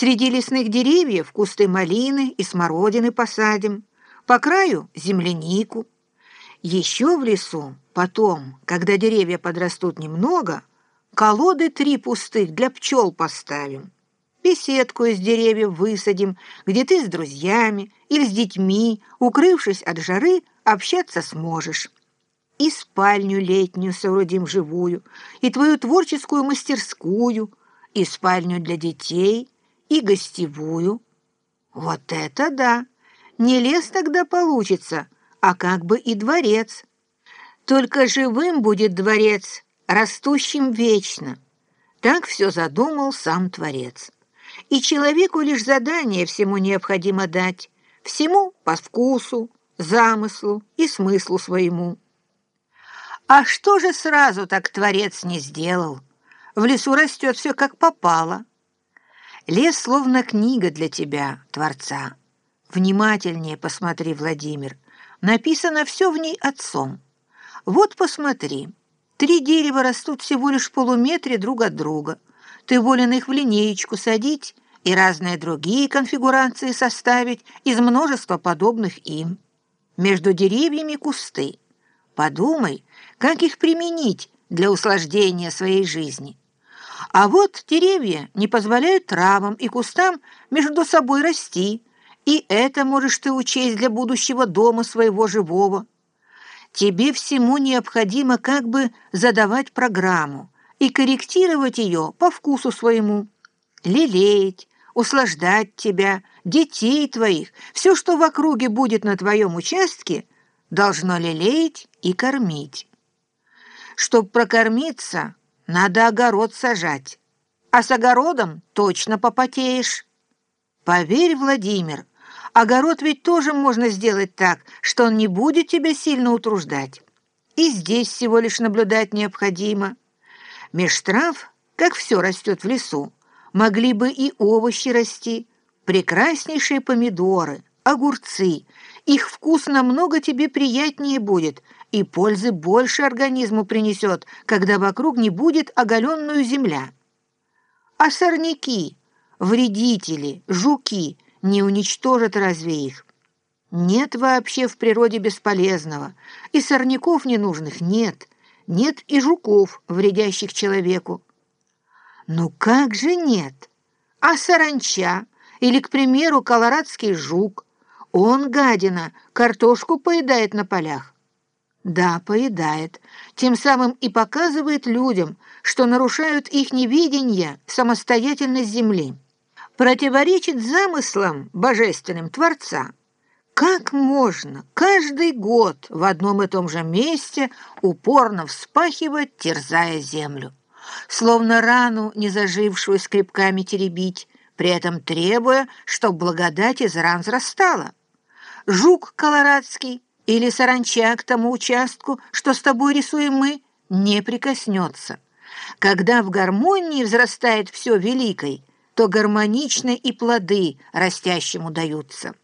Среди лесных деревьев кусты малины и смородины посадим, по краю землянику. Еще в лесу потом, когда деревья подрастут немного, колоды три пустых для пчел поставим. Беседку из деревьев высадим, где ты с друзьями или с детьми, укрывшись от жары, общаться сможешь. И спальню летнюю соорудим живую, и твою творческую мастерскую, и спальню для детей, и гостевую. Вот это да! Не лес тогда получится, а как бы и дворец. Только живым будет дворец, растущим вечно. Так все задумал сам Творец. И человеку лишь задание всему необходимо дать, всему по вкусу, замыслу и смыслу своему. А что же сразу так Творец не сделал? В лесу растет все как попало. Лес словно книга для тебя, Творца. Внимательнее посмотри, Владимир. Написано все в ней отцом. Вот посмотри. Три дерева растут всего лишь в полуметре друг от друга. Ты волен их в линеечку садить и разные другие конфигурации составить из множества подобных им. Между деревьями кусты. Подумай, как их применить для усложнения своей жизни. А вот деревья не позволяют травам и кустам между собой расти, и это можешь ты учесть для будущего дома своего живого. Тебе всему необходимо как бы задавать программу и корректировать ее по вкусу своему, лелеять, услаждать тебя, детей твоих, все, что в округе будет на твоем участке, должно лелеять и кормить. Чтоб прокормиться, надо огород сажать, а с огородом точно попотеешь. Поверь, Владимир, огород ведь тоже можно сделать так, что он не будет тебя сильно утруждать. И здесь всего лишь наблюдать необходимо. Меж трав, как все растет в лесу, могли бы и овощи расти, прекраснейшие помидоры, огурцы. Их вкус намного тебе приятнее будет – и пользы больше организму принесет, когда вокруг не будет оголенную земля. А сорняки, вредители, жуки не уничтожат разве их? Нет вообще в природе бесполезного, и сорняков ненужных нет, нет и жуков, вредящих человеку. Ну как же нет? А саранча или, к примеру, колорадский жук, он, гадина, картошку поедает на полях. Да, поедает. Тем самым и показывает людям, что нарушают их невидение, самостоятельность Земли. Противоречит замыслам божественным Творца. Как можно каждый год в одном и том же месте упорно вспахивать, терзая землю? Словно рану, не зажившую скребками теребить, при этом требуя, чтоб благодать из ран взрастала. Жук колорадский или саранча к тому участку, что с тобой рисуем мы, не прикоснется. Когда в гармонии взрастает все великой, то гармонично и плоды растящему даются.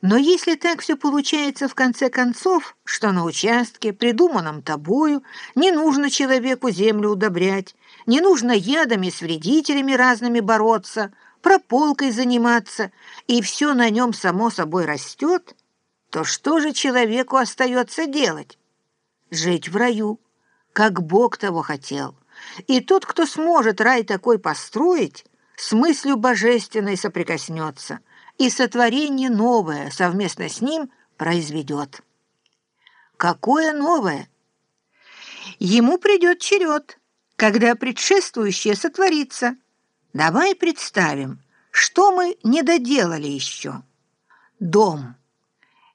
Но если так все получается в конце концов, что на участке, придуманном тобою, не нужно человеку землю удобрять, не нужно ядами с вредителями разными бороться, прополкой заниматься, и все на нем само собой растет, то что же человеку остается делать? Жить в раю, как Бог того хотел. И тот, кто сможет рай такой построить, с мыслью божественной соприкоснется и сотворение новое совместно с ним произведет. Какое новое? Ему придет черед, когда предшествующее сотворится. Давай представим, что мы не доделали еще. Дом.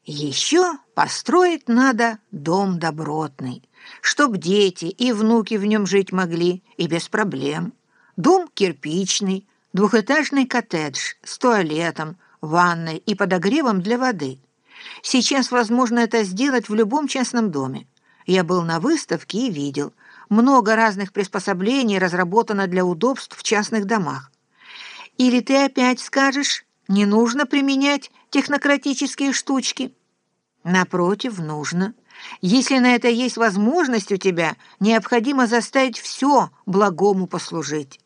Еще построить надо дом добротный, чтоб дети и внуки в нем жить могли и без проблем. Дом кирпичный, двухэтажный коттедж с туалетом, ванной и подогревом для воды. Сейчас возможно это сделать в любом частном доме. Я был на выставке и видел. Много разных приспособлений разработано для удобств в частных домах. Или ты опять скажешь, не нужно применять технократические штучки. Напротив, нужно. Если на это есть возможность у тебя, необходимо заставить все благому послужить.